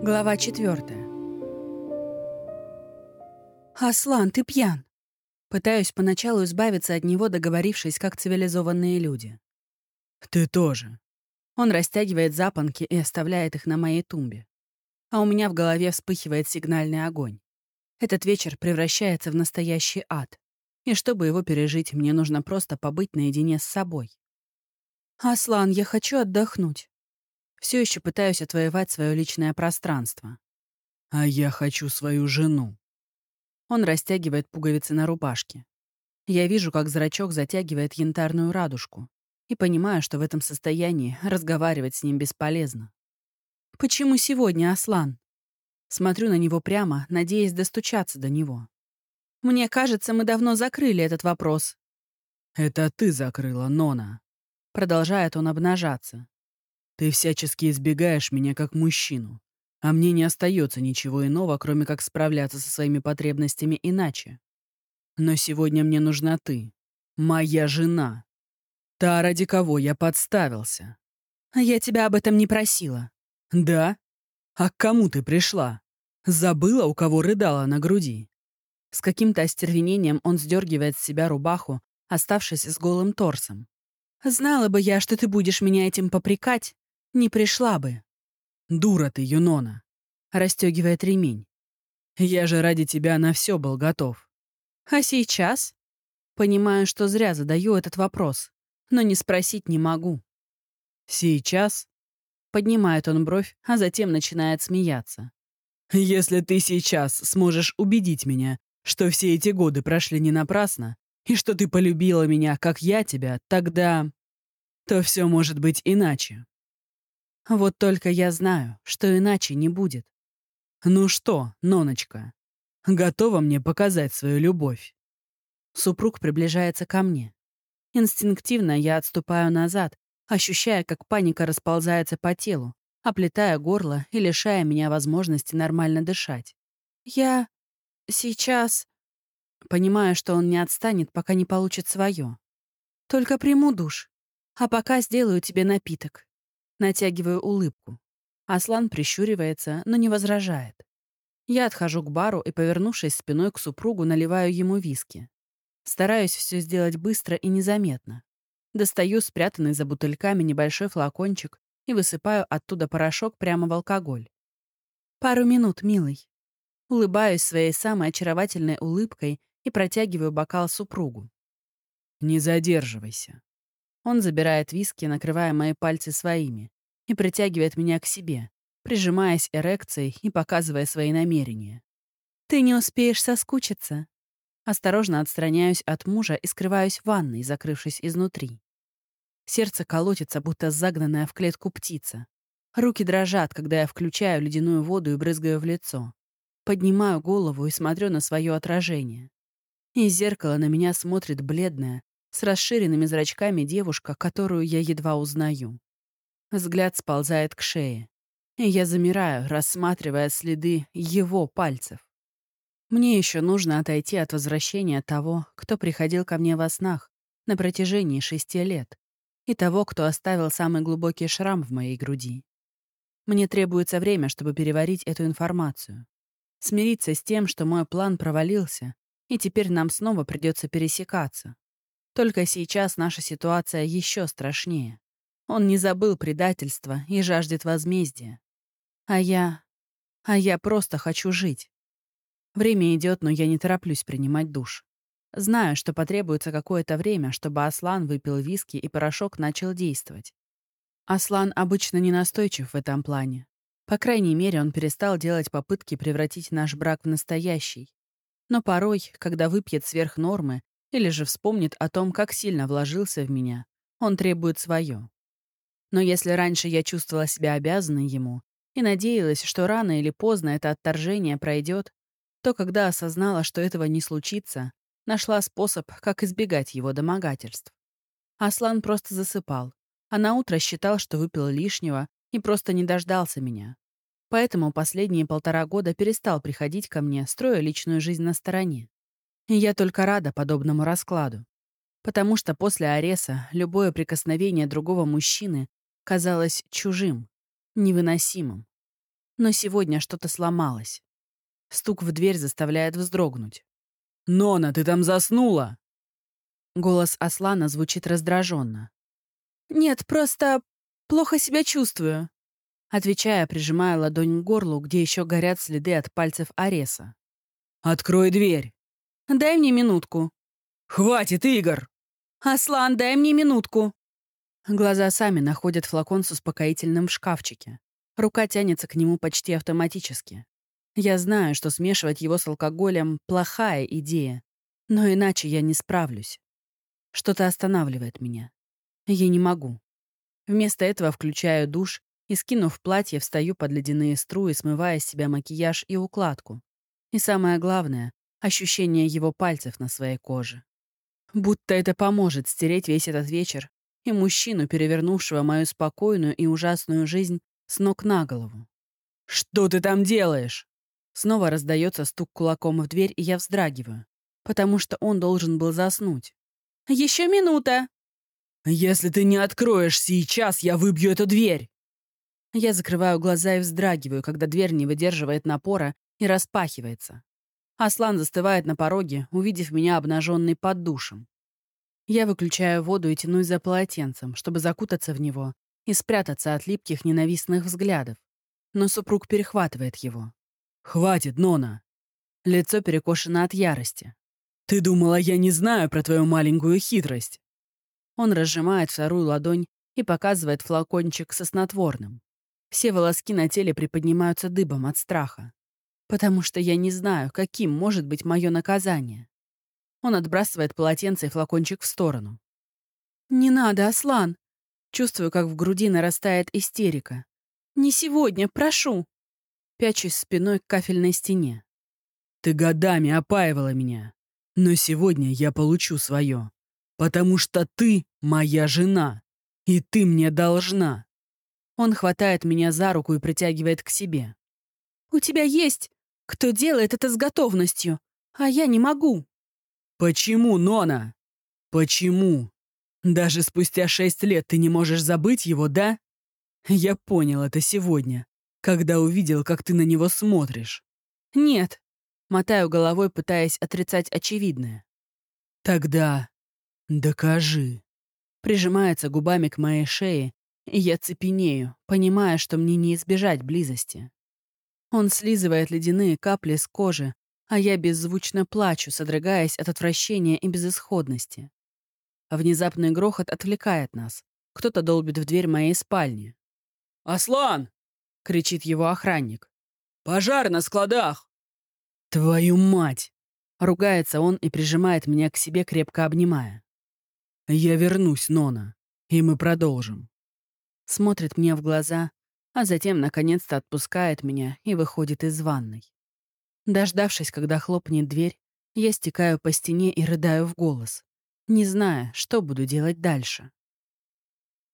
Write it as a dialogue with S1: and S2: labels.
S1: Глава четвертая. «Аслан, ты пьян!» Пытаюсь поначалу избавиться от него, договорившись, как цивилизованные люди.
S2: «Ты тоже».
S1: Он растягивает запонки и оставляет их на моей тумбе. А у меня в голове вспыхивает сигнальный огонь. Этот вечер превращается в настоящий ад. И чтобы его пережить, мне нужно просто побыть наедине с собой. «Аслан, я хочу отдохнуть. Все еще пытаюсь отвоевать свое личное пространство.
S2: А я хочу свою жену.
S1: Он растягивает пуговицы на рубашке. Я вижу, как зрачок затягивает янтарную радужку, и понимаю, что в этом состоянии разговаривать с ним бесполезно. «Почему сегодня, Аслан?» Смотрю на него прямо, надеясь достучаться до него. «Мне кажется, мы давно закрыли этот вопрос».
S2: «Это ты закрыла, Нона».
S1: Продолжает он обнажаться.
S2: Ты всячески избегаешь меня как мужчину, а мне не остается ничего иного, кроме как справляться со своими потребностями иначе. Но сегодня мне нужна ты, моя жена. Та, ради кого я подставился.
S1: А я тебя об этом не просила.
S2: Да? А к кому ты пришла? Забыла, у кого рыдала на груди?
S1: С каким-то остервенением он сдергивает с себя рубаху, оставшись с голым торсом. Знала бы я, что ты будешь меня этим попрекать, не пришла бы.
S2: Дура ты, Юнона.
S1: Растёгивает ремень.
S2: Я же ради тебя на все был готов.
S1: А сейчас? Понимаю, что зря задаю этот вопрос, но не спросить не могу.
S2: Сейчас?
S1: Поднимает он бровь, а затем начинает смеяться.
S2: Если ты сейчас сможешь убедить меня, что все эти годы прошли не напрасно, и что ты полюбила меня, как я тебя, тогда... то все может быть иначе.
S1: Вот только я знаю, что иначе не будет.
S2: Ну что, Ноночка, готова мне показать свою любовь?
S1: Супруг приближается ко мне. Инстинктивно я отступаю назад, ощущая, как паника расползается по телу, оплетая горло и лишая меня возможности нормально дышать. Я сейчас... Понимаю, что он не отстанет, пока не получит свое. Только приму душ, а пока сделаю тебе напиток. Натягиваю улыбку. Аслан прищуривается, но не возражает. Я отхожу к бару и, повернувшись спиной к супругу, наливаю ему виски. Стараюсь все сделать быстро и незаметно. Достаю спрятанный за бутыльками небольшой флакончик и высыпаю оттуда порошок прямо в алкоголь. «Пару минут, милый». Улыбаюсь своей самой очаровательной улыбкой и протягиваю бокал супругу.
S2: «Не задерживайся»,
S1: он забирает виски, накрывая мои пальцы своими, и притягивает меня к себе, прижимаясь эрекцией и показывая свои намерения. «Ты не успеешь соскучиться». Осторожно отстраняюсь от мужа и скрываюсь в ванной, закрывшись изнутри. Сердце колотится, будто загнанная в клетку птица. Руки дрожат, когда я включаю ледяную воду и брызгаю в лицо. Поднимаю голову и смотрю на свое отражение. Из зеркала на меня смотрит бледная, с расширенными зрачками девушка, которую я едва узнаю. Взгляд сползает к шее, и я замираю, рассматривая следы его пальцев. Мне еще нужно отойти от возвращения того, кто приходил ко мне во снах на протяжении шести лет, и того, кто оставил самый глубокий шрам в моей груди. Мне требуется время, чтобы переварить эту информацию. Смириться с тем, что мой план провалился, и теперь нам снова придется пересекаться. Только сейчас наша ситуация еще страшнее. Он не забыл предательства и жаждет возмездия. А я... А я просто хочу жить. Время идет, но я не тороплюсь принимать душ. Знаю, что потребуется какое-то время, чтобы Аслан выпил виски и порошок начал действовать. Аслан обычно не настойчив в этом плане. По крайней мере, он перестал делать попытки превратить наш брак в настоящий. Но порой, когда выпьет сверх нормы, или же вспомнит о том, как сильно вложился в меня. Он требует свое. Но если раньше я чувствовала себя обязанной ему и надеялась, что рано или поздно это отторжение пройдет, то когда осознала, что этого не случится, нашла способ, как избегать его домогательств. Аслан просто засыпал, а наутро считал, что выпил лишнего и просто не дождался меня. Поэтому последние полтора года перестал приходить ко мне, строя личную жизнь на стороне. Я только рада подобному раскладу. Потому что после Ареса любое прикосновение другого мужчины казалось чужим, невыносимым. Но сегодня что-то сломалось. Стук в дверь заставляет вздрогнуть.
S2: «Нона, ты там заснула?»
S1: Голос Аслана звучит раздраженно. «Нет, просто плохо себя чувствую», отвечая, прижимая ладонь к горлу, где еще горят следы от пальцев Ареса.
S2: «Открой дверь!»
S1: «Дай мне минутку».
S2: «Хватит, Игорь!»
S1: «Аслан, дай мне минутку!» Глаза сами находят флакон с успокоительным в шкафчике. Рука тянется к нему почти автоматически. Я знаю, что смешивать его с алкоголем — плохая идея, но иначе я не справлюсь. Что-то останавливает меня. Я не могу. Вместо этого включаю душ и, скинув платье, встаю под ледяные струи, смывая с себя макияж и укладку. И самое главное — ощущение его пальцев на своей коже. Будто это поможет стереть весь этот вечер и мужчину, перевернувшего мою спокойную и ужасную жизнь с ног на голову.
S2: «Что ты там делаешь?»
S1: Снова раздается стук кулаком в дверь, и я вздрагиваю, потому что он должен был заснуть. «Еще минута!»
S2: «Если ты не откроешь сейчас, я выбью эту дверь!»
S1: Я закрываю глаза и вздрагиваю, когда дверь не выдерживает напора и распахивается. Аслан застывает на пороге, увидев меня обнаженной под душем. Я выключаю воду и тянусь за полотенцем, чтобы закутаться в него и спрятаться от липких ненавистных взглядов. Но супруг перехватывает его.
S2: «Хватит, Нона!»
S1: Лицо перекошено от ярости.
S2: «Ты думала, я не знаю про твою маленькую хитрость?»
S1: Он разжимает вторую ладонь и показывает флакончик со снотворным. Все волоски на теле приподнимаются дыбом от страха потому что я не знаю, каким может быть мое наказание. Он отбрасывает полотенце и флакончик в сторону. «Не надо, Аслан!» Чувствую, как в груди нарастает истерика. «Не сегодня, прошу!» Пячусь спиной к кафельной стене.
S2: «Ты годами опаивала меня, но сегодня я получу свое, потому что ты моя жена, и ты мне должна!»
S1: Он хватает меня за руку и притягивает к себе. «У тебя есть кто делает это с готовностью, а я не могу.
S2: Почему, Нона? Почему? Даже спустя шесть лет ты не можешь забыть его, да? Я понял это сегодня, когда увидел, как ты на него смотришь.
S1: Нет. Мотаю головой, пытаясь отрицать очевидное.
S2: Тогда докажи.
S1: Прижимается губами к моей шее, и я цепенею, понимая, что мне не избежать близости. Он слизывает ледяные капли с кожи, а я беззвучно плачу, содрогаясь от отвращения и безысходности. Внезапный грохот отвлекает нас. Кто-то долбит в дверь моей спальни.
S2: «Аслан!» — кричит его охранник. «Пожар на складах!» «Твою мать!» — ругается он и прижимает меня к себе, крепко обнимая. «Я вернусь, Нона, и мы продолжим».
S1: Смотрит мне в глаза, а затем наконец-то отпускает меня и выходит из ванной. Дождавшись, когда хлопнет дверь, я стекаю по стене и рыдаю в голос, не зная, что буду делать дальше.